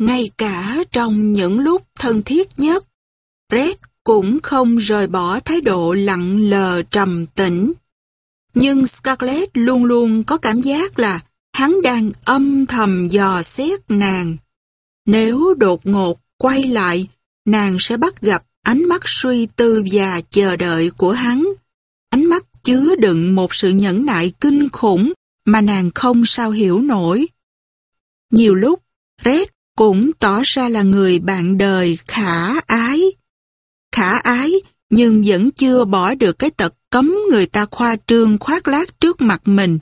Ngay cả trong những lúc thân thiết nhất, Red cũng không rời bỏ thái độ lặng lờ trầm tĩnh. Nhưng Scarlett luôn luôn có cảm giác là hắn đang âm thầm dò xét nàng. Nếu đột ngột quay lại, nàng sẽ bắt gặp ánh mắt suy tư và chờ đợi của hắn. Ánh mắt chứa đựng một sự nhẫn nại kinh khủng mà nàng không sao hiểu nổi. Nhiều lúc, Red cũng tỏ ra là người bạn đời khả ái. Khả ái nhưng vẫn chưa bỏ được cái tật cấm người ta khoa trương khoác lác trước mặt mình.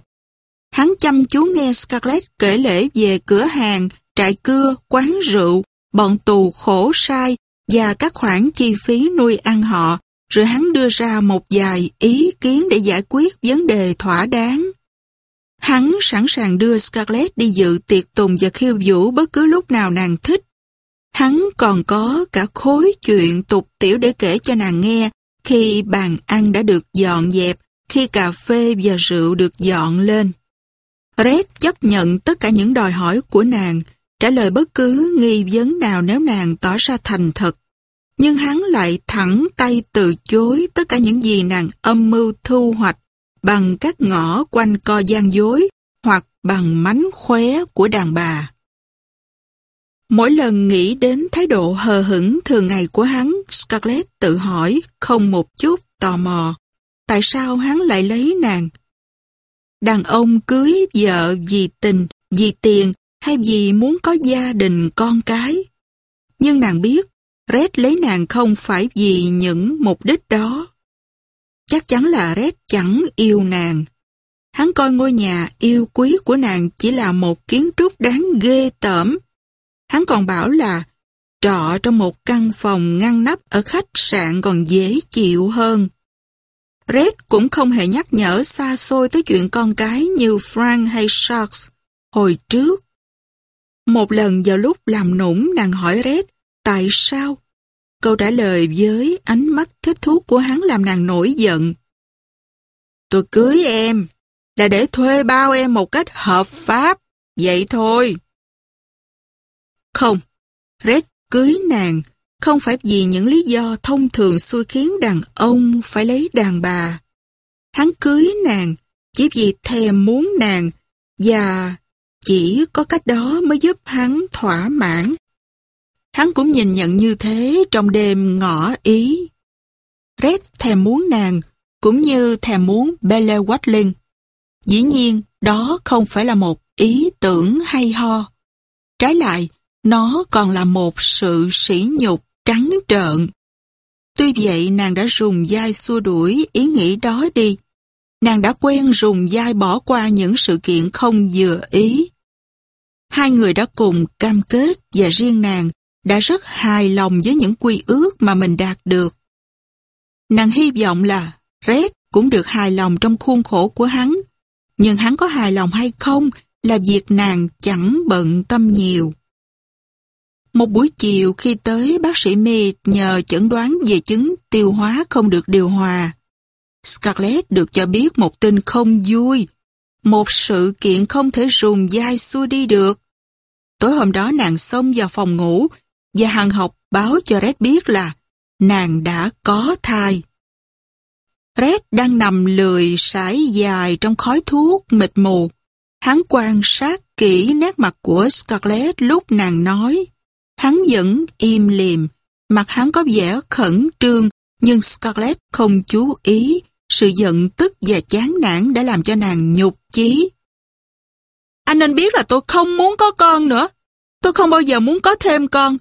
Hắn chăm chú nghe Scarlett kể lễ về cửa hàng, trại cưa, quán rượu, bọn tù khổ sai và các khoản chi phí nuôi ăn họ, rồi hắn đưa ra một vài ý kiến để giải quyết vấn đề thỏa đáng. Hắn sẵn sàng đưa Scarlett đi dự tiệc tùng và khiêu vũ bất cứ lúc nào nàng thích. Hắn còn có cả khối chuyện tục tiểu để kể cho nàng nghe khi bàn ăn đã được dọn dẹp, khi cà phê và rượu được dọn lên. Red chấp nhận tất cả những đòi hỏi của nàng, trả lời bất cứ nghi vấn nào nếu nàng tỏ ra thành thật. Nhưng hắn lại thẳng tay từ chối tất cả những gì nàng âm mưu thu hoạch bằng các ngõ quanh co gian dối hoặc bằng mánh khóe của đàn bà. Mỗi lần nghĩ đến thái độ hờ hững thường ngày của hắn, Scarlett tự hỏi không một chút tò mò. Tại sao hắn lại lấy nàng? Đàn ông cưới vợ vì tình, vì tiền hay vì muốn có gia đình con cái. Nhưng nàng biết, Red lấy nàng không phải vì những mục đích đó. Chắc chắn là Red chẳng yêu nàng. Hắn coi ngôi nhà yêu quý của nàng chỉ là một kiến trúc đáng ghê tởm. Hắn còn bảo là trọ trong một căn phòng ngăn nắp ở khách sạn còn dễ chịu hơn. Red cũng không hề nhắc nhở xa xôi tới chuyện con cái như Frank hay Sharks hồi trước. Một lần vào lúc làm nũng, nàng hỏi Red, tại sao? Câu trả lời với ánh mắt thích thú của hắn làm nàng nổi giận. Tôi cưới em là để thuê bao em một cách hợp pháp. Vậy thôi. Không, Red cưới nàng không phải vì những lý do thông thường xui khiến đàn ông phải lấy đàn bà. Hắn cưới nàng chỉ vì thèm muốn nàng và chỉ có cách đó mới giúp hắn thỏa mãn. Hắn cũng nhìn nhận như thế trong đêm ngỏ ý. Red thèm muốn nàng cũng như thèm muốn Belle Watling. Dĩ nhiên, đó không phải là một ý tưởng hay ho. Trái lại, nó còn là một sự sỉ nhục trắng trợn. Tuy vậy nàng đã dùng dai xua đuổi ý nghĩ đó đi. Nàng đã quen dùng dai bỏ qua những sự kiện không vừa ý. Hai người đã cùng cam kết và riêng nàng đã rất hài lòng với những quy ước mà mình đạt được. Nàng hy vọng là Red cũng được hài lòng trong khuôn khổ của hắn, nhưng hắn có hài lòng hay không là việc nàng chẳng bận tâm nhiều. Một buổi chiều khi tới bác sĩ Mead nhờ chẩn đoán về chứng tiêu hóa không được điều hòa. Scarlett được cho biết một tin không vui, một sự kiện không thể dùng dai xua đi được. Tối hôm đó nàng xông vào phòng ngủ và hàng học báo cho Red biết là nàng đã có thai. Red đang nằm lười sải dài trong khói thuốc mịt mù. Hắn quan sát kỹ nét mặt của Scarlett lúc nàng nói. Hắn vẫn im lìm, mặt hắn có vẻ khẩn trương, nhưng Scarlett không chú ý. Sự giận tức và chán nản đã làm cho nàng nhục chí. Anh nên biết là tôi không muốn có con nữa. Tôi không bao giờ muốn có thêm con.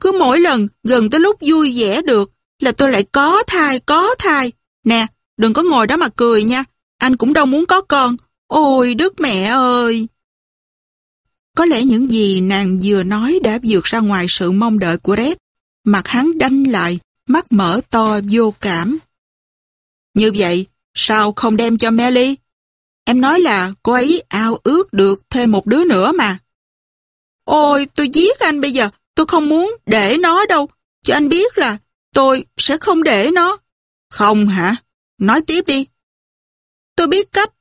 Cứ mỗi lần gần tới lúc vui vẻ được là tôi lại có thai, có thai. Nè, đừng có ngồi đó mà cười nha. Anh cũng đâu muốn có con. Ôi, đức mẹ ơi! Có lẽ những gì nàng vừa nói đã vượt ra ngoài sự mong đợi của Red. Mặt hắn đanh lại, mắt mở to vô cảm. Như vậy, sao không đem cho Melly? Em nói là cô ấy ao ước được thêm một đứa nữa mà. Ôi, tôi giết anh bây giờ, tôi không muốn để nó đâu. Cho anh biết là tôi sẽ không để nó. Không hả? Nói tiếp đi. Tôi biết cách...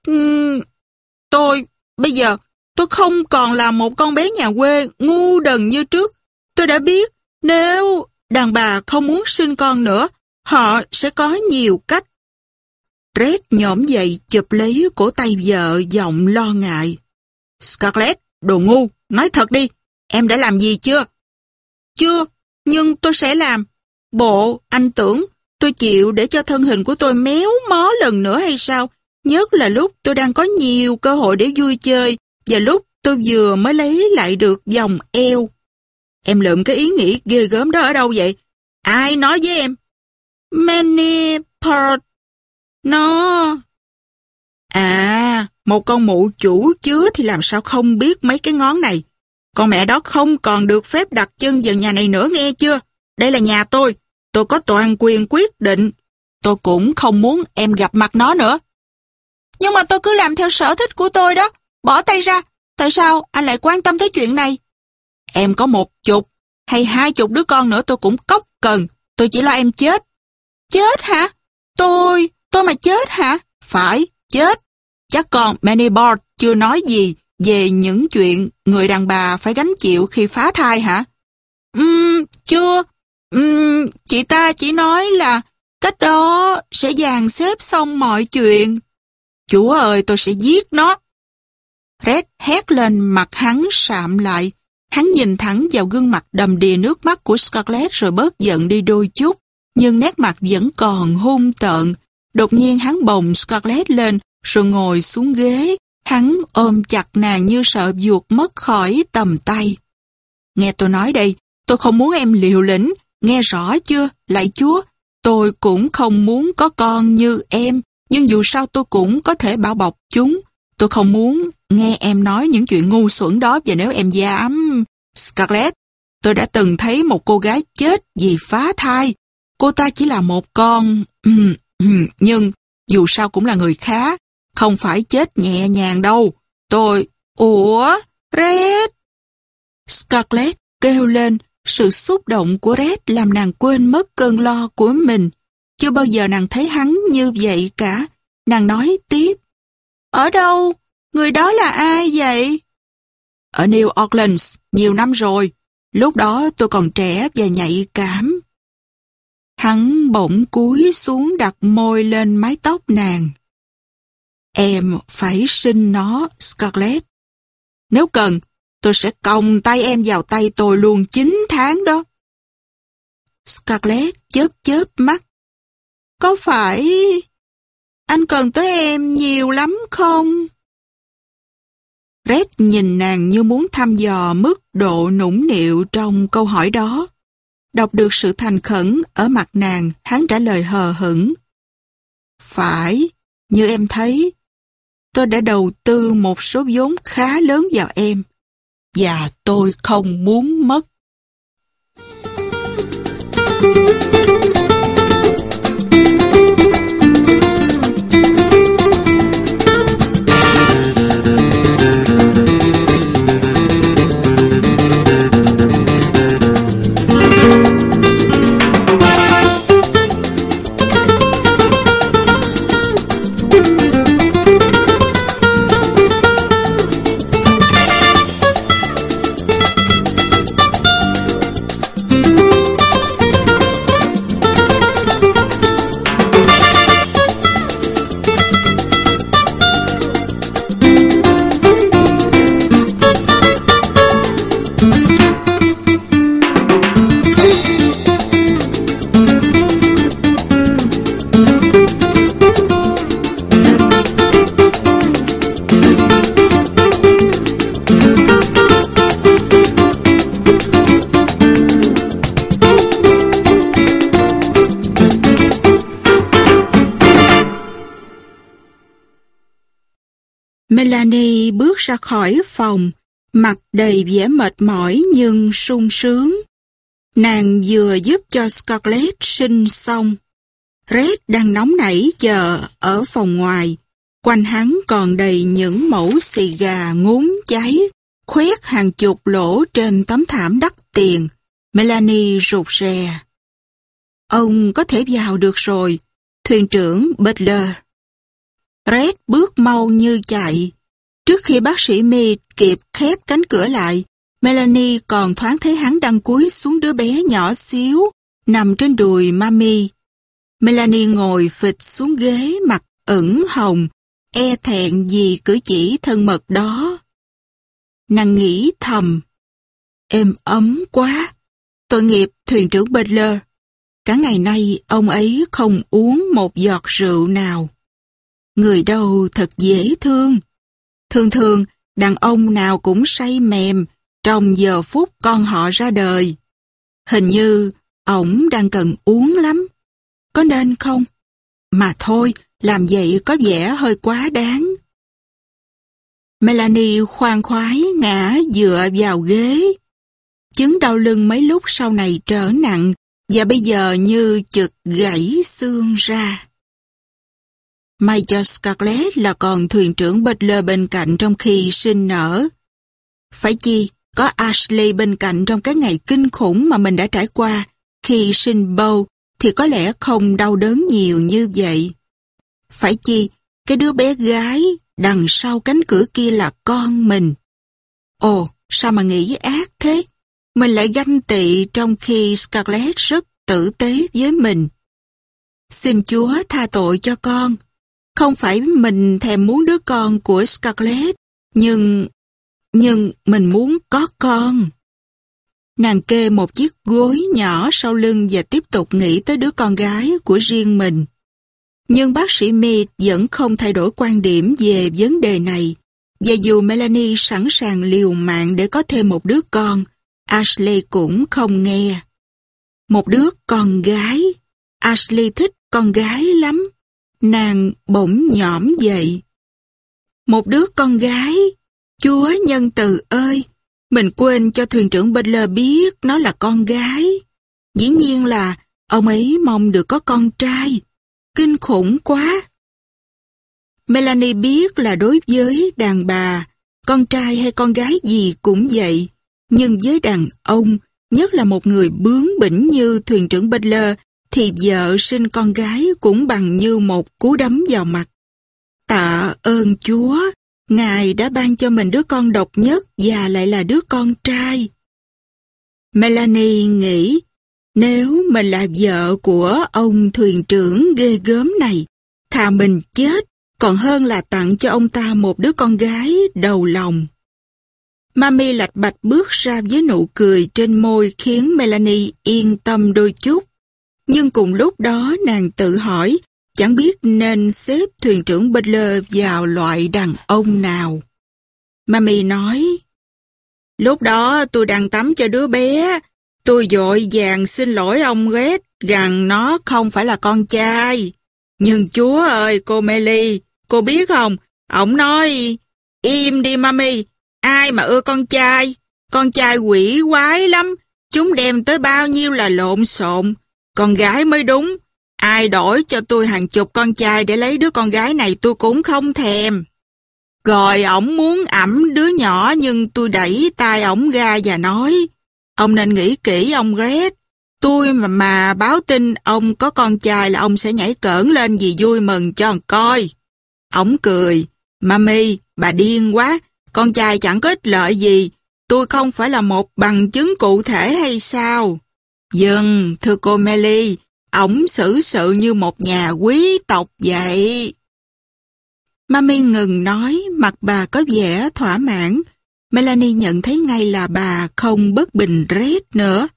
Tôi, bây giờ, Tôi không còn là một con bé nhà quê ngu đần như trước. tôi đã biết, nếu đàn bà không muốn sinh con nữa, họ sẽ có nhiều cách. Red nhổm dậy chụp lấy cổ tay vợ giọng lo ngại. Scarlett, đồ ngu, nói thật đi, em đã làm gì chưa? Chưa, nhưng tôi sẽ làm. Bộ, anh tưởng tôi chịu để cho thân hình của tôi méo mó lần nữa hay sao? Nhất là lúc tôi đang có nhiều cơ hội để vui chơi và lúc tôi vừa mới lấy lại được dòng eo. Em lượm cái ý nghĩ ghê gớm đó ở đâu vậy? Ai nói với em? Manny Port. Nó... À, một con mụ chủ chứa thì làm sao không biết mấy cái ngón này. Con mẹ đó không còn được phép đặt chân vào nhà này nữa nghe chưa? Đây là nhà tôi. Tôi có toàn quyền quyết định. Tôi cũng không muốn em gặp mặt nó nữa. Nhưng mà tôi cứ làm theo sở thích của tôi đó. Bỏ tay ra. Tại sao anh lại quan tâm tới chuyện này? Em có một chục hay hai chục đứa con nữa tôi cũng cốc cần. Tôi chỉ lo em chết. Chết hả? Tôi, tôi mà chết hả? Phải, chết. Chắc còn Manny Bard chưa nói gì về những chuyện người đàn bà phải gánh chịu khi phá thai hả? Uhm, chưa. Uhm, chị ta chỉ nói là cách đó sẽ dàn xếp xong mọi chuyện. Chúa ơi, tôi sẽ giết nó. Red hét lên mặt hắn sạm lại. Hắn nhìn thẳng vào gương mặt đầm đìa nước mắt của Scarlett rồi bớt giận đi đôi chút. Nhưng nét mặt vẫn còn hung tợn. Đột nhiên hắn bồng Scarlett lên rồi ngồi xuống ghế. Hắn ôm chặt nàng như sợ ruột mất khỏi tầm tay. Nghe tôi nói đây, tôi không muốn em liều lĩnh. Nghe rõ chưa, lại chúa? Tôi cũng không muốn có con như em, nhưng dù sao tôi cũng có thể bảo bọc chúng. Tôi không muốn nghe em nói những chuyện ngu xuẩn đó và nếu em dám... Scarlett, tôi đã từng thấy một cô gái chết vì phá thai. Cô ta chỉ là một con... Nhưng dù sao cũng là người khá, không phải chết nhẹ nhàng đâu. Tôi... Ủa? Red? Scarlett kêu lên, sự xúc động của Red làm nàng quên mất cơn lo của mình. Chưa bao giờ nàng thấy hắn như vậy cả. Nàng nói tiếp. Ở đâu? Người đó là ai vậy? Ở New Orleans, nhiều năm rồi. Lúc đó tôi còn trẻ và nhạy cảm. Hắn bỗng cúi xuống đặt môi lên mái tóc nàng. Em phải sinh nó, Scarlett. Nếu cần, tôi sẽ còng tay em vào tay tôi luôn 9 tháng đó. Scarlett chớp chớp mắt. Có phải anh cần tới em nhiều lắm không? Red nhìn nàng như muốn thăm dò mức độ nũng nịu trong câu hỏi đó. Đọc được sự thành khẩn ở mặt nàng, hắn trả lời hờ hững. Phải, như em thấy, tôi đã đầu tư một số vốn khá lớn vào em, và tôi không muốn mất. Thank you. Ra khỏi phòng, mặt đầy vẻ mệt mỏi nhưng sung sướng. Nàng vừa giúp cho Scarlett sinh xong. Red đang nóng nảy chờ ở phòng ngoài. Quanh hắn còn đầy những mẫu xì gà ngốn cháy, khoét hàng chục lỗ trên tấm thảm đắt tiền. Melanie rụt rè. Ông có thể vào được rồi, thuyền trưởng Butler. Red bước mau như chạy. Trước khi bác sĩ Mi kịp khép cánh cửa lại, Melanie còn thoáng thấy hắn đang cúi xuống đứa bé nhỏ xíu, nằm trên đùi mami. Melanie ngồi phịch xuống ghế mặt ửng hồng, e thẹn vì cử chỉ thân mật đó. Nàng nghĩ thầm, êm ấm quá, tội nghiệp thuyền trưởng Butler. Cả ngày nay ông ấy không uống một giọt rượu nào. Người đâu thật dễ thương. Thường thường, đàn ông nào cũng say mềm trong giờ phút con họ ra đời. Hình như ổng đang cần uống lắm. Có nên không? Mà thôi, làm vậy có vẻ hơi quá đáng. Melanie khoan khoái ngã dựa vào ghế. Chứng đau lưng mấy lúc sau này trở nặng và bây giờ như chực gãy xương ra. May cho Scarlett là còn thuyền trưởng Butler bên cạnh trong khi sinh nở. Phải chi, có Ashley bên cạnh trong cái ngày kinh khủng mà mình đã trải qua khi sinh bầu thì có lẽ không đau đớn nhiều như vậy. Phải chi, cái đứa bé gái đằng sau cánh cửa kia là con mình. Ồ, sao mà nghĩ ác thế? Mình lại ganh tị trong khi Scarlett rất tử tế với mình. Xin Chúa tha tội cho con. Không phải mình thèm muốn đứa con của Scarlett, nhưng... nhưng mình muốn có con. Nàng kê một chiếc gối nhỏ sau lưng và tiếp tục nghĩ tới đứa con gái của riêng mình. Nhưng bác sĩ Mead vẫn không thay đổi quan điểm về vấn đề này. Và dù Melanie sẵn sàng liều mạng để có thêm một đứa con, Ashley cũng không nghe. Một đứa con gái. Ashley thích con gái lắm. Nàng bỗng nhõm dậy. Một đứa con gái. Chúa nhân từ ơi! Mình quên cho thuyền trưởng Butler biết nó là con gái. Dĩ nhiên là ông ấy mong được có con trai. Kinh khủng quá! Melanie biết là đối với đàn bà, con trai hay con gái gì cũng vậy. Nhưng với đàn ông, nhất là một người bướng bỉnh như thuyền trưởng Butler, thì vợ sinh con gái cũng bằng như một cú đấm vào mặt. Tạ ơn Chúa, Ngài đã ban cho mình đứa con độc nhất và lại là đứa con trai. Melanie nghĩ, nếu mình là vợ của ông thuyền trưởng ghê gớm này, thà mình chết còn hơn là tặng cho ông ta một đứa con gái đầu lòng. Mami lạch bạch bước ra với nụ cười trên môi khiến Melanie yên tâm đôi chút. Nhưng cùng lúc đó nàng tự hỏi chẳng biết nên xếp thuyền trưởng Butler vào loại đàn ông nào. Mami nói, Lúc đó tôi đang tắm cho đứa bé, tôi dội vàng xin lỗi ông Red rằng nó không phải là con trai. Nhưng chúa ơi cô Melly, cô biết không, ổng nói, im đi mami, ai mà ưa con trai, con trai quỷ quái lắm, chúng đem tới bao nhiêu là lộn xộn, con gái mới đúng, ai đổi cho tôi hàng chục con trai để lấy đứa con gái này tôi cũng không thèm. Rồi ổng muốn ẩm đứa nhỏ nhưng tôi đẩy tay ổng ra và nói, ông nên nghĩ kỹ ông Red, tôi mà, mà báo tin ông có con trai là ông sẽ nhảy cỡn lên vì vui mừng cho ông coi. Ổng cười, Mami, bà điên quá, con trai chẳng có ích lợi gì, tôi không phải là một bằng chứng cụ thể hay sao? Dừng, thưa cô Melly, ổng xử sự như một nhà quý tộc vậy. Mami ngừng nói, mặt bà có vẻ thỏa mãn. Melanie nhận thấy ngay là bà không bất bình Red nữa.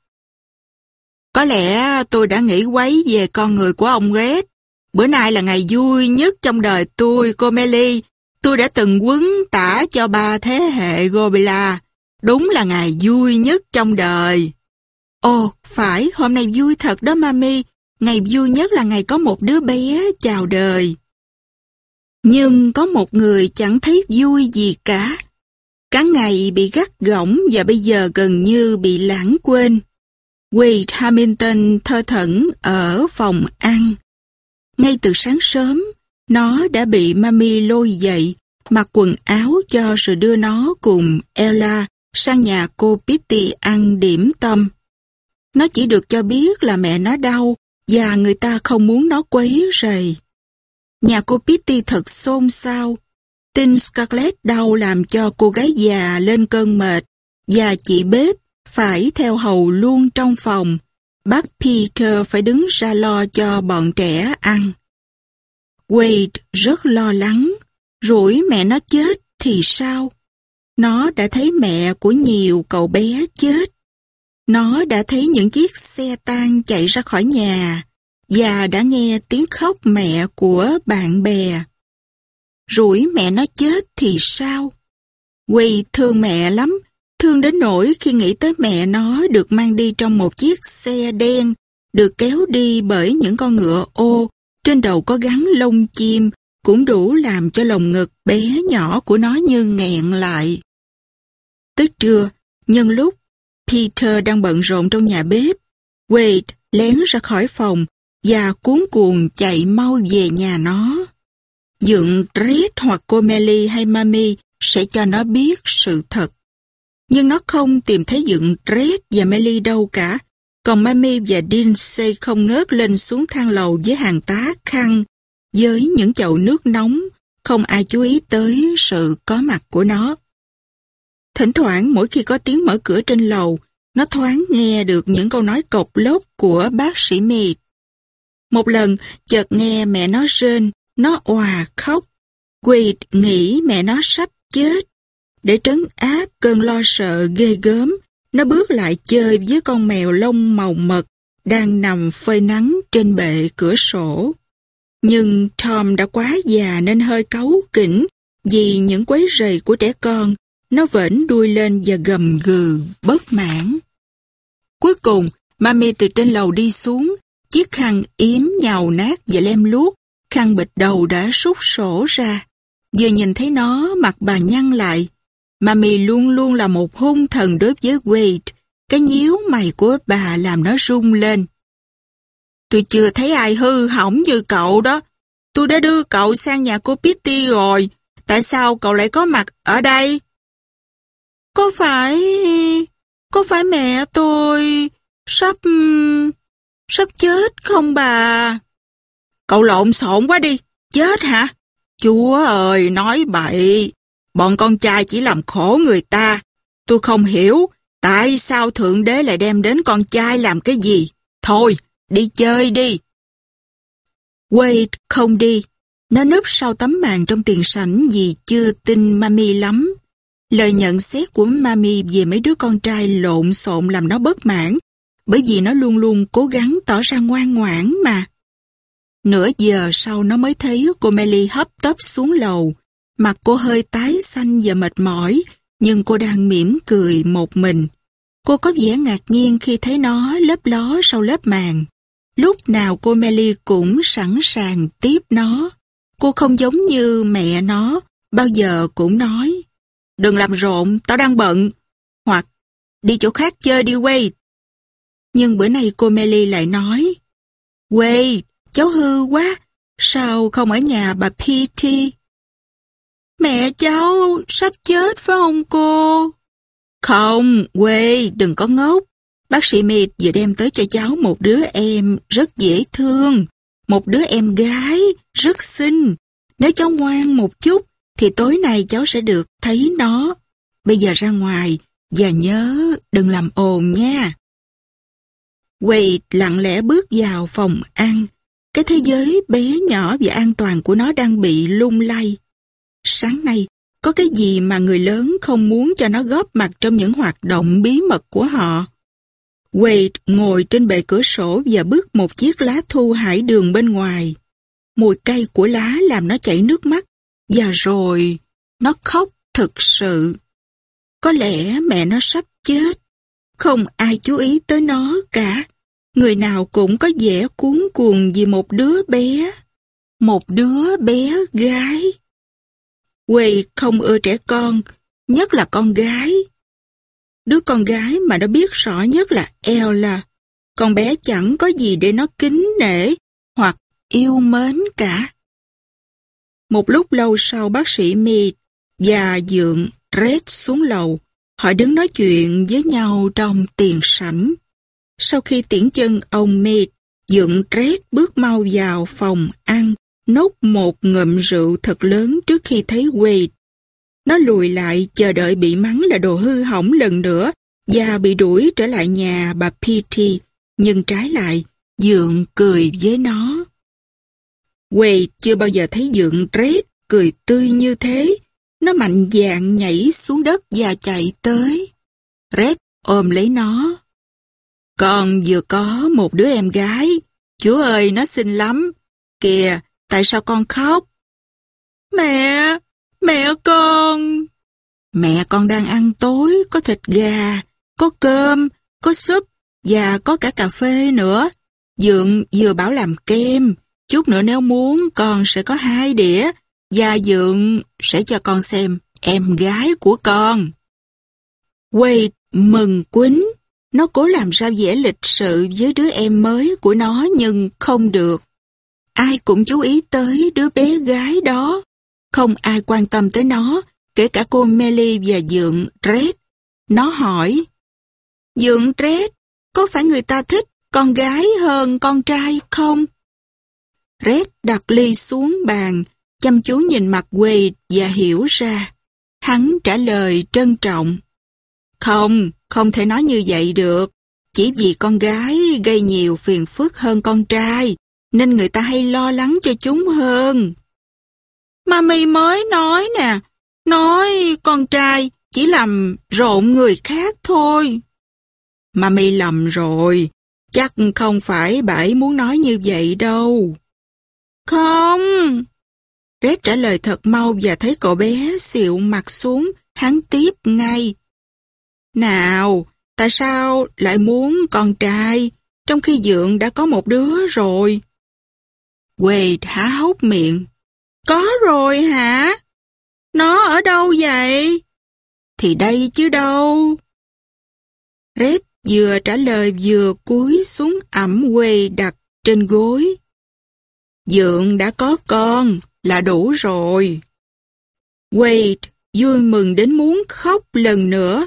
Có lẽ tôi đã nghĩ quấy về con người của ông Red. Bữa nay là ngày vui nhất trong đời tôi, cô Melly. Tôi đã từng quấn tả cho ba thế hệ Gobila. Đúng là ngày vui nhất trong đời. Ồ, phải, hôm nay vui thật đó mami. Ngày vui nhất là ngày có một đứa bé chào đời. Nhưng có một người chẳng thấy vui gì cả. Cả ngày bị gắt gỏng và bây giờ gần như bị lãng quên. Wade Hamilton thơ thẩn ở phòng ăn. Ngay từ sáng sớm, nó đã bị mami lôi dậy, mặc quần áo cho rồi đưa nó cùng Ella sang nhà cô Pitty ăn điểm tâm. Nó chỉ được cho biết là mẹ nó đau và người ta không muốn nó quấy rầy. Nhà cô Pitty thật xôn xao. Tin Scarlett đau làm cho cô gái già lên cơn mệt và chị bếp phải theo hầu luôn trong phòng. Bác Peter phải đứng ra lo cho bọn trẻ ăn. Wade rất lo lắng, rủi mẹ nó chết thì sao? Nó đã thấy mẹ của nhiều cậu bé chết. Nó đã thấy những chiếc xe tan chạy ra khỏi nhà và đã nghe tiếng khóc mẹ của bạn bè. Rủi mẹ nó chết thì sao? Quỳ thương mẹ lắm, thương đến nỗi khi nghĩ tới mẹ nó được mang đi trong một chiếc xe đen, được kéo đi bởi những con ngựa ô, trên đầu có gắn lông chim, cũng đủ làm cho lồng ngực bé nhỏ của nó như nghẹn lại. Tới trưa, nhân lúc Peter đang bận rộn trong nhà bếp, Wade lén ra khỏi phòng và cuốn cuồng chạy mau về nhà nó. Dượng Red hoặc cô Melly hay Mami sẽ cho nó biết sự thật. Nhưng nó không tìm thấy Dượng Red và Melly đâu cả. Còn Mami và Dinsey không ngớt lên xuống thang lầu với hàng tá khăn, với những chậu nước nóng, không ai chú ý tới sự có mặt của nó. Thỉnh thoảng mỗi khi có tiếng mở cửa trên lầu, nó thoáng nghe được những câu nói cộc lốc của bác sĩ Mead. Một lần, chợt nghe mẹ nó rên, nó òa khóc. quỳt nghĩ mẹ nó sắp chết. Để trấn áp cơn lo sợ ghê gớm, nó bước lại chơi với con mèo lông màu mật đang nằm phơi nắng trên bệ cửa sổ. Nhưng Tom đã quá già nên hơi cáu kỉnh vì những quấy rầy của trẻ con. Nó vẫn đuôi lên và gầm gừ, bất mãn. Cuối cùng, Mami từ trên lầu đi xuống, chiếc khăn yếm nhào nát và lem luốc, khăn bịch đầu đã rút sổ ra. Vừa nhìn thấy nó, mặt bà nhăn lại. Mami luôn luôn là một hung thần đối với Wade. Cái nhíu mày của bà làm nó rung lên. Tôi chưa thấy ai hư hỏng như cậu đó. Tôi đã đưa cậu sang nhà cô Pitty rồi. Tại sao cậu lại có mặt ở đây? Có phải... Có phải mẹ tôi sắp... sắp chết không bà? Cậu lộn xộn quá đi. Chết hả? Chúa ơi, nói bậy. Bọn con trai chỉ làm khổ người ta. Tôi không hiểu tại sao Thượng Đế lại đem đến con trai làm cái gì. Thôi, đi chơi đi. Wade không đi. Nó núp sau tấm màn trong tiền sảnh vì chưa tin Mami lắm. Lời nhận xét của Mami về mấy đứa con trai lộn xộn làm nó bất mãn, bởi vì nó luôn luôn cố gắng tỏ ra ngoan ngoãn mà. Nửa giờ sau nó mới thấy cô Melly hấp tấp xuống lầu. Mặt cô hơi tái xanh và mệt mỏi, nhưng cô đang mỉm cười một mình. Cô có vẻ ngạc nhiên khi thấy nó lấp ló sau lớp màn. Lúc nào cô Melly cũng sẵn sàng tiếp nó. Cô không giống như mẹ nó, bao giờ cũng nói Đừng làm rộn, tao đang bận. Hoặc, đi chỗ khác chơi đi Wade. Nhưng bữa nay cô Melly lại nói, Wade, cháu hư quá, sao không ở nhà bà Petey? Mẹ cháu sắp chết phải không cô? Không, Wade, đừng có ngốc. Bác sĩ Mead vừa đem tới cho cháu một đứa em rất dễ thương. Một đứa em gái, rất xinh. Nếu cháu ngoan một chút, thì tối nay cháu sẽ được thấy nó. Bây giờ ra ngoài và nhớ đừng làm ồn nha. Wade lặng lẽ bước vào phòng ăn. Cái thế giới bé nhỏ và an toàn của nó đang bị lung lay. Sáng nay, có cái gì mà người lớn không muốn cho nó góp mặt trong những hoạt động bí mật của họ? Wade ngồi trên bệ cửa sổ và bước một chiếc lá thu hải đường bên ngoài. Mùi cay của lá làm nó chảy nước mắt và rồi, nó khóc thực sự. Có lẽ mẹ nó sắp chết. Không ai chú ý tới nó cả. Người nào cũng có vẻ cuốn cuồng vì một đứa bé. Một đứa bé gái. quê không ưa trẻ con, nhất là con gái. Đứa con gái mà nó biết rõ nhất là Ella. Con bé chẳng có gì để nó kính nể hoặc yêu mến cả. Một lúc lâu sau bác sĩ Mi và dượng Red xuống lầu, họ đứng nói chuyện với nhau trong tiền sảnh. Sau khi tiễn chân ông Mi, dượng Red bước mau vào phòng ăn, nốt một ngụm rượu thật lớn trước khi thấy Wade. Nó lùi lại chờ đợi bị mắng là đồ hư hỏng lần nữa và bị đuổi trở lại nhà bà Petey. Nhưng trái lại, Dượng cười với nó. Quầy chưa bao giờ thấy Dượng rết, cười tươi như thế. Nó mạnh dạn nhảy xuống đất và chạy tới. Red ôm lấy nó. Con vừa có một đứa em gái. Chúa ơi, nó xinh lắm. Kìa, tại sao con khóc? Mẹ, mẹ con. Mẹ con đang ăn tối, có thịt gà, có cơm, có súp và có cả cà phê nữa. Dượng vừa bảo làm kem, chút nữa nếu muốn con sẽ có hai đĩa gia Dượng sẽ cho con xem em gái của con. Wade mừng quýnh, nó cố làm ra dễ lịch sự với đứa em mới của nó nhưng không được. Ai cũng chú ý tới đứa bé gái đó. Không ai quan tâm tới nó, kể cả cô Melly và Dượng Red. Nó hỏi, Dượng Red, có phải người ta thích con gái hơn con trai không? Red đặt ly xuống bàn, chăm chú nhìn mặt Wade và hiểu ra. Hắn trả lời trân trọng. Không, không thể nói như vậy được. Chỉ vì con gái gây nhiều phiền phức hơn con trai, nên người ta hay lo lắng cho chúng hơn. Mami mới nói nè, nói con trai chỉ làm rộn người khác thôi. Mami lầm rồi, chắc không phải bà ấy muốn nói như vậy đâu. Không. Red trả lời thật mau và thấy cậu bé xịu mặt xuống, hắn tiếp ngay. Nào, tại sao lại muốn con trai, trong khi Dượng đã có một đứa rồi? Wade há hốc miệng. Có rồi hả? Nó ở đâu vậy? Thì đây chứ đâu. Red vừa trả lời vừa cúi xuống ẩm Wade đặt trên gối. Dượng đã có con là đủ rồi. Wade vui mừng đến muốn khóc lần nữa.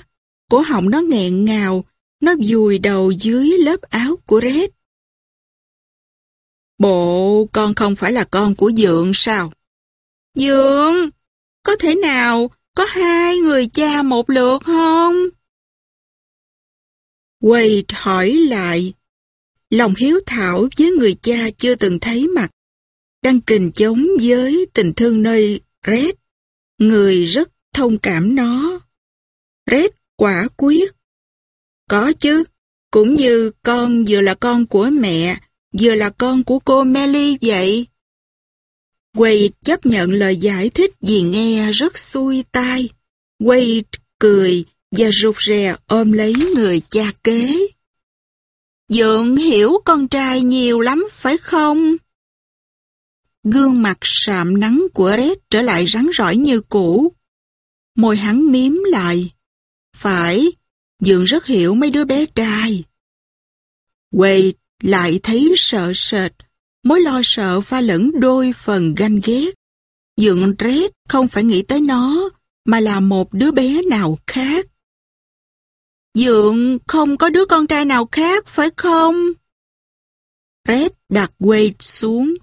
Cổ họng nó nghẹn ngào, nó vùi đầu dưới lớp áo của Red. Bộ con không phải là con của Dượng sao? Dượng, có thể nào có hai người cha một lượt không? Wade hỏi lại. Lòng hiếu thảo với người cha chưa từng thấy mặt đang kình chống với tình thương nơi Red. Người rất thông cảm nó. Red quả quyết. Có chứ, cũng như con vừa là con của mẹ, vừa là con của cô Melly vậy. Wade chấp nhận lời giải thích vì nghe rất xui tai. Wade cười và rụt rè ôm lấy người cha kế. Dượng hiểu con trai nhiều lắm phải không? Gương mặt sạm nắng của Red trở lại rắn rỏi như cũ. Môi hắn miếm lại. Phải, Dượng rất hiểu mấy đứa bé trai. Wade lại thấy sợ sệt, mối lo sợ pha lẫn đôi phần ganh ghét. Dượng Red không phải nghĩ tới nó, mà là một đứa bé nào khác. Dượng không có đứa con trai nào khác, phải không? Red đặt Wade xuống,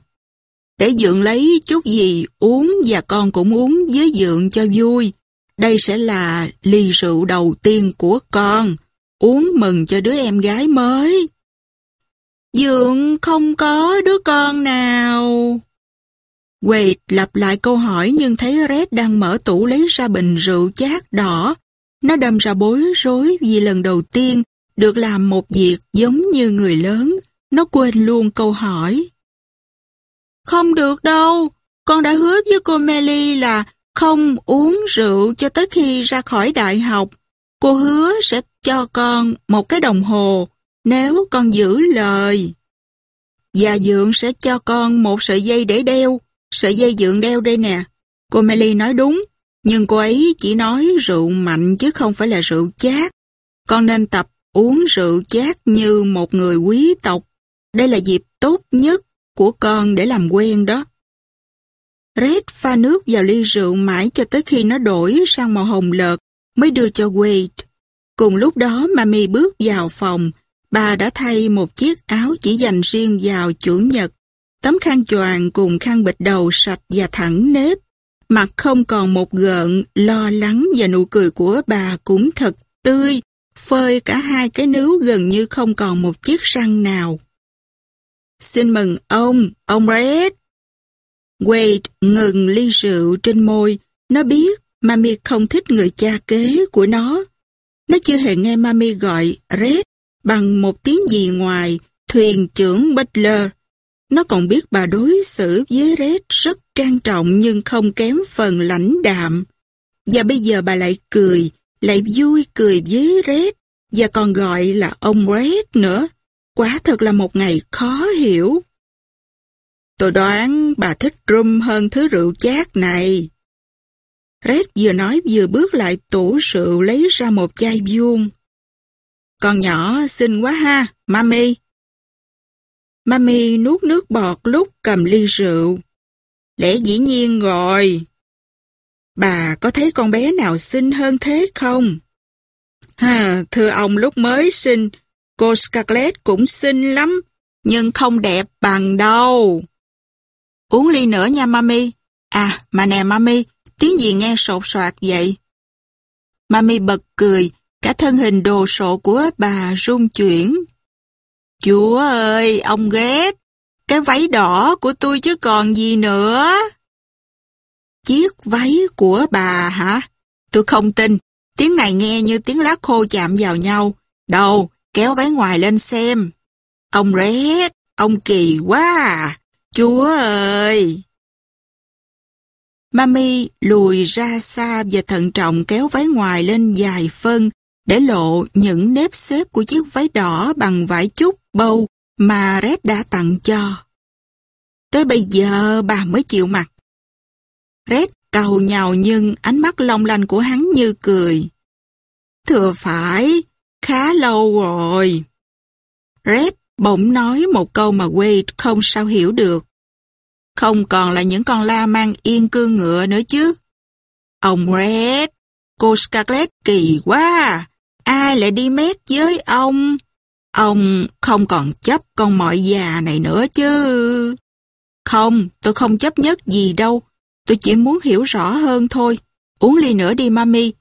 để Dượng lấy chút gì uống và con cũng uống với Dượng cho vui. Đây sẽ là ly rượu đầu tiên của con, uống mừng cho đứa em gái mới. Dượng không có đứa con nào. Wade lặp lại câu hỏi nhưng thấy Red đang mở tủ lấy ra bình rượu chát đỏ. Nó đâm ra bối rối vì lần đầu tiên được làm một việc giống như người lớn. Nó quên luôn câu hỏi. Không được đâu, con đã hứa với cô Melly là không uống rượu cho tới khi ra khỏi đại học. Cô hứa sẽ cho con một cái đồng hồ nếu con giữ lời. Và Dượng sẽ cho con một sợi dây để đeo. Sợi dây Dượng đeo đây nè. Cô Melly nói đúng, nhưng cô ấy chỉ nói rượu mạnh chứ không phải là rượu chát. Con nên tập uống rượu chát như một người quý tộc. Đây là dịp tốt nhất của con để làm quen đó. Red pha nước vào ly rượu mãi cho tới khi nó đổi sang màu hồng lợt mới đưa cho Wade. Cùng lúc đó Mami bước vào phòng, bà đã thay một chiếc áo chỉ dành riêng vào chủ nhật. Tấm khăn choàng cùng khăn bịch đầu sạch và thẳng nếp. mặt không còn một gợn, lo lắng và nụ cười của bà cũng thật tươi, phơi cả hai cái nướu gần như không còn một chiếc răng nào. Xin mừng ông, ông Red. Wade ngừng ly rượu trên môi. Nó biết Mami không thích người cha kế của nó. Nó chưa hề nghe Mami gọi Red bằng một tiếng gì ngoài thuyền trưởng Butler. Nó còn biết bà đối xử với Red rất trang trọng nhưng không kém phần lãnh đạm. Và bây giờ bà lại cười, lại vui cười với Red và còn gọi là ông Red nữa quá thật là một ngày khó hiểu. Tôi đoán bà thích rum hơn thứ rượu chát này. Red vừa nói vừa bước lại tủ rượu lấy ra một chai vuông. Con nhỏ xinh quá ha, Mami. Mami nuốt nước bọt lúc cầm ly rượu. Lẽ dĩ nhiên rồi. Bà có thấy con bé nào xinh hơn thế không? Ha, thưa ông lúc mới sinh, cô Scarlett cũng xinh lắm, nhưng không đẹp bằng đâu. Uống ly nữa nha mami. À, mà nè mami, tiếng gì nghe sột soạt vậy? Mami bật cười, cả thân hình đồ sộ của bà rung chuyển. Chúa ơi, ông ghét, cái váy đỏ của tôi chứ còn gì nữa. Chiếc váy của bà hả? Tôi không tin, tiếng này nghe như tiếng lá khô chạm vào nhau. Đâu, kéo váy ngoài lên xem. Ông rét, ông kỳ quá à. Chúa ơi! Mami lùi ra xa và thận trọng kéo váy ngoài lên dài phân để lộ những nếp xếp của chiếc váy đỏ bằng vải chút bâu mà Red đã tặng cho. Tới bây giờ bà mới chịu mặt Red cầu nhào nhưng ánh mắt long lanh của hắn như cười. Thừa phải, khá lâu rồi. Red bỗng nói một câu mà Wade không sao hiểu được. Không còn là những con la mang yên cương ngựa nữa chứ. Ông Red, cô Scarlett kỳ quá. Ai lại đi mét với ông? Ông không còn chấp con mọi già này nữa chứ. Không, tôi không chấp nhất gì đâu. Tôi chỉ muốn hiểu rõ hơn thôi. Uống ly nữa đi mami.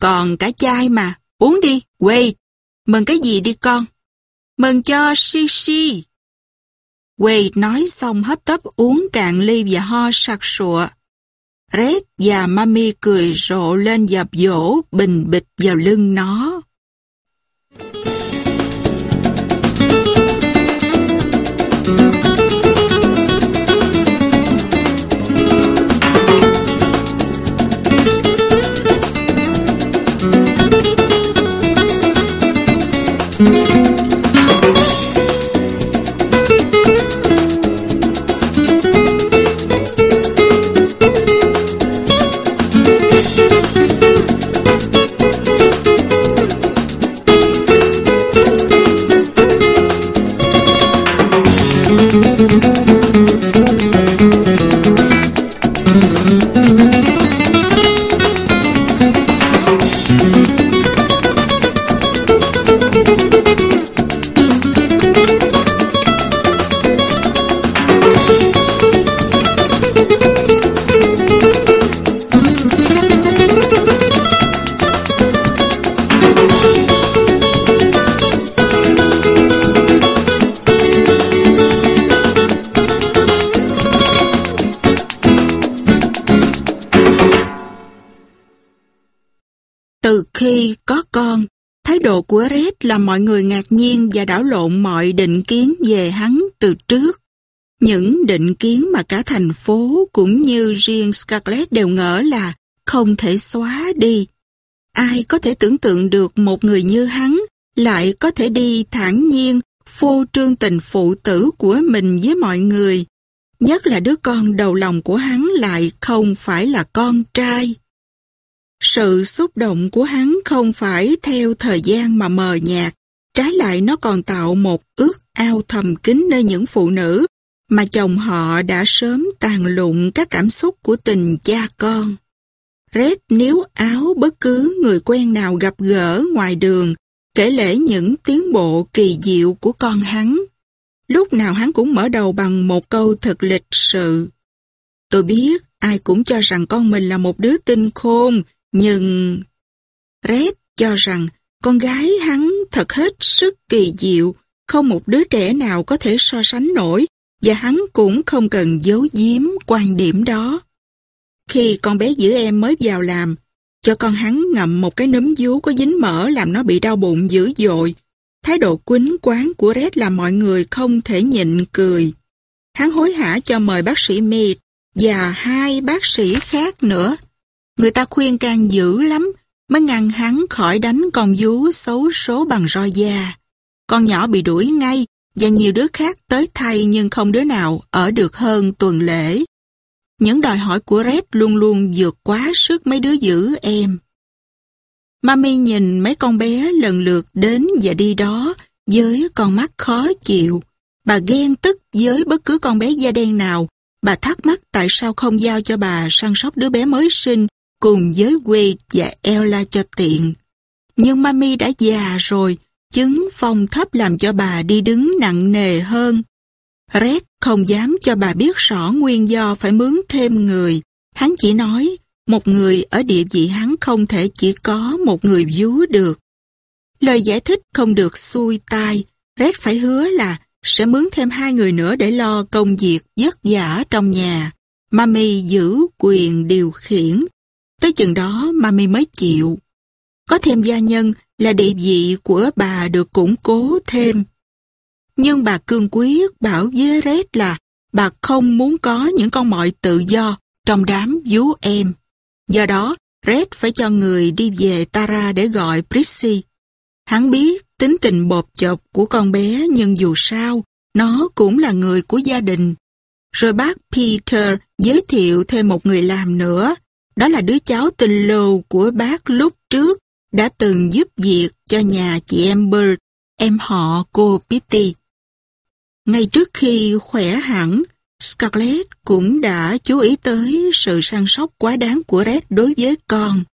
Còn cả chai mà. Uống đi, Wade. Mừng cái gì đi con? Mừng cho Shishi. Wade nói xong hấp tấp uống cạn ly và ho sặc sụa. Red và Mami cười rộ lên dập dỗ, bình bịch vào lưng nó. Mọi người ngạc nhiên và đảo lộn mọi định kiến về hắn từ trước. Những định kiến mà cả thành phố cũng như riêng Scarlett đều ngỡ là không thể xóa đi. Ai có thể tưởng tượng được một người như hắn lại có thể đi thản nhiên phô trương tình phụ tử của mình với mọi người. Nhất là đứa con đầu lòng của hắn lại không phải là con trai. Sự xúc động của hắn không phải theo thời gian mà mờ nhạt, trái lại nó còn tạo một ước ao thầm kín nơi những phụ nữ mà chồng họ đã sớm tàn lụng các cảm xúc của tình cha con. Red níu áo bất cứ người quen nào gặp gỡ ngoài đường, kể lễ những tiến bộ kỳ diệu của con hắn. Lúc nào hắn cũng mở đầu bằng một câu thật lịch sự. Tôi biết ai cũng cho rằng con mình là một đứa tinh khôn, nhưng... Red cho rằng con gái hắn thật hết sức kỳ diệu, không một đứa trẻ nào có thể so sánh nổi và hắn cũng không cần giấu giếm quan điểm đó. Khi con bé giữ em mới vào làm, cho con hắn ngậm một cái núm vú có dính mỡ làm nó bị đau bụng dữ dội. Thái độ quýnh quán của Red làm mọi người không thể nhịn cười. Hắn hối hả cho mời bác sĩ Mead và hai bác sĩ khác nữa. Người ta khuyên can dữ lắm mới ngăn hắn khỏi đánh con vú xấu số bằng roi da. Con nhỏ bị đuổi ngay và nhiều đứa khác tới thay nhưng không đứa nào ở được hơn tuần lễ. Những đòi hỏi của Red luôn luôn vượt quá sức mấy đứa giữ em. Mami nhìn mấy con bé lần lượt đến và đi đó với con mắt khó chịu. Bà ghen tức với bất cứ con bé da đen nào. Bà thắc mắc tại sao không giao cho bà săn sóc đứa bé mới sinh cùng với Wade và Ella cho tiện. Nhưng Mami đã già rồi, chứng phong thấp làm cho bà đi đứng nặng nề hơn. Red không dám cho bà biết rõ nguyên do phải mướn thêm người. Hắn chỉ nói, một người ở địa vị hắn không thể chỉ có một người vú được. Lời giải thích không được xuôi tai, Red phải hứa là sẽ mướn thêm hai người nữa để lo công việc vất vả trong nhà. Mami giữ quyền điều khiển. Tới chừng đó Mami mới chịu. Có thêm gia nhân là địa vị của bà được củng cố thêm. Nhưng bà cương quyết bảo với Red là bà không muốn có những con mọi tự do trong đám vú em. Do đó, Red phải cho người đi về Tara để gọi Prissy. Hắn biết tính tình bột chọc của con bé nhưng dù sao, nó cũng là người của gia đình. Rồi bác Peter giới thiệu thêm một người làm nữa. Đó là đứa cháu tình lù của bác lúc trước đã từng giúp việc cho nhà chị em Bird, em họ cô Pitty. Ngay trước khi khỏe hẳn, Scarlett cũng đã chú ý tới sự săn sóc quá đáng của Red đối với con.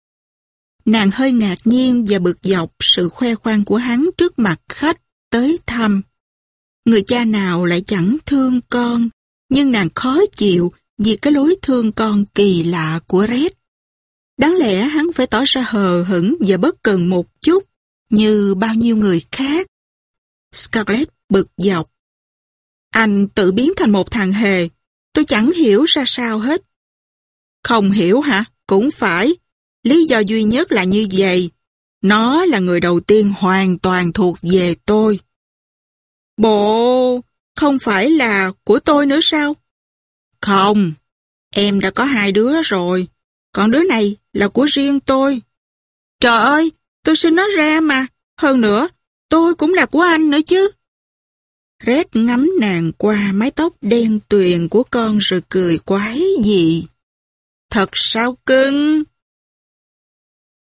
Nàng hơi ngạc nhiên và bực dọc sự khoe khoang của hắn trước mặt khách tới thăm. Người cha nào lại chẳng thương con, nhưng nàng khó chịu vì cái lối thương con kỳ lạ của Red. Đáng lẽ hắn phải tỏ ra hờ hững và bất cần một chút, như bao nhiêu người khác. Scarlett bực dọc. Anh tự biến thành một thằng hề, tôi chẳng hiểu ra sao hết. Không hiểu hả? Cũng phải. Lý do duy nhất là như vậy. Nó là người đầu tiên hoàn toàn thuộc về tôi. Bộ, không phải là của tôi nữa sao? Không, em đã có hai đứa rồi, còn đứa này là của riêng tôi. Trời ơi, tôi xin nó ra mà, hơn nữa, tôi cũng là của anh nữa chứ. Red ngắm nàng qua mái tóc đen tuyền của con rồi cười quái gì. Thật sao cưng?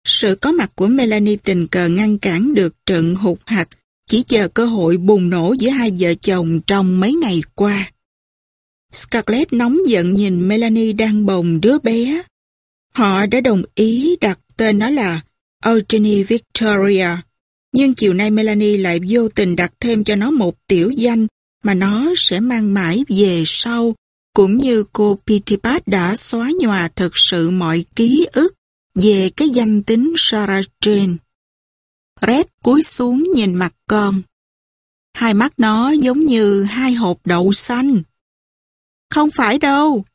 Sự có mặt của Melanie tình cờ ngăn cản được trận hụt hạt, chỉ chờ cơ hội bùng nổ giữa hai vợ chồng trong mấy ngày qua. Scarlett nóng giận nhìn Melanie đang bồng đứa bé. Họ đã đồng ý đặt tên nó là Eugenie Victoria. Nhưng chiều nay Melanie lại vô tình đặt thêm cho nó một tiểu danh mà nó sẽ mang mãi về sau, cũng như cô Pitipat đã xóa nhòa thật sự mọi ký ức về cái danh tính Sarah Jane. Red cúi xuống nhìn mặt con. Hai mắt nó giống như hai hộp đậu xanh. Không phải đâu.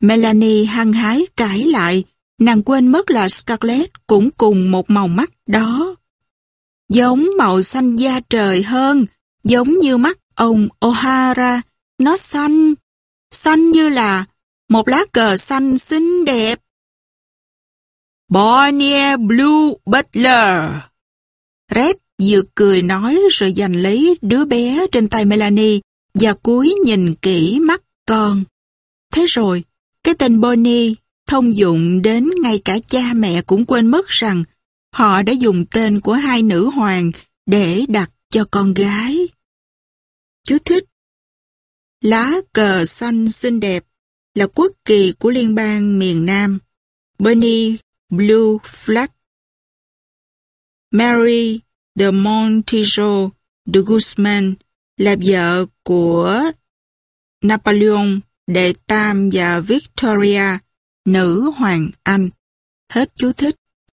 Melanie hăng hái cãi lại, nàng quên mất là Scarlett cũng cùng một màu mắt đó. Giống màu xanh da trời hơn, giống như mắt ông O'Hara, nó xanh, xanh như là một lá cờ xanh xinh đẹp. Bonnie Blue Butler. Red vừa cười nói rồi giành lấy đứa bé trên tay Melanie và cúi nhìn kỹ mắt con. Thế rồi, cái tên Bonnie thông dụng đến ngay cả cha mẹ cũng quên mất rằng họ đã dùng tên của hai nữ hoàng để đặt cho con gái. Chú thích Lá cờ xanh xinh đẹp là quốc kỳ của liên bang miền Nam. Bonnie Blue Flag Mary de Montijo de Guzman là vợ của Napoleon Đệ Tam và Victoria, nữ hoàng Anh. Hết chú thích.